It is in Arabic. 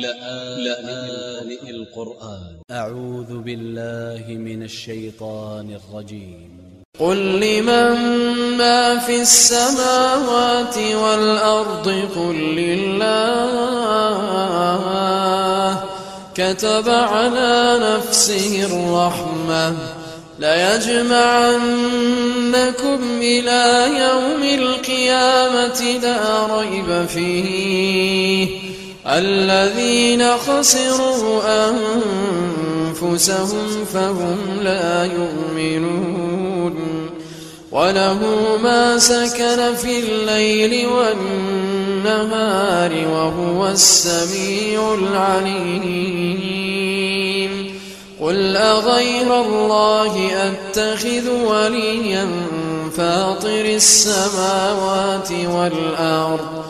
لآن القرآن. أ ع و ذ ب ا ل ل ه من ا ل ش ي ط ا ن ا ل ج ي م قل لمن ما في السماوات والأرض قل لله. كتب على نفسه الرحمة. ليجمعنكم إلى يوم القيامة لا ريب فيه. الذين خسروا أنفسهم فهم لا يؤمنون وله ما سكن في الليل والنهار وهو السميع العليم. قل أغير الله أتخذ وليا فاطر السماوات والأرض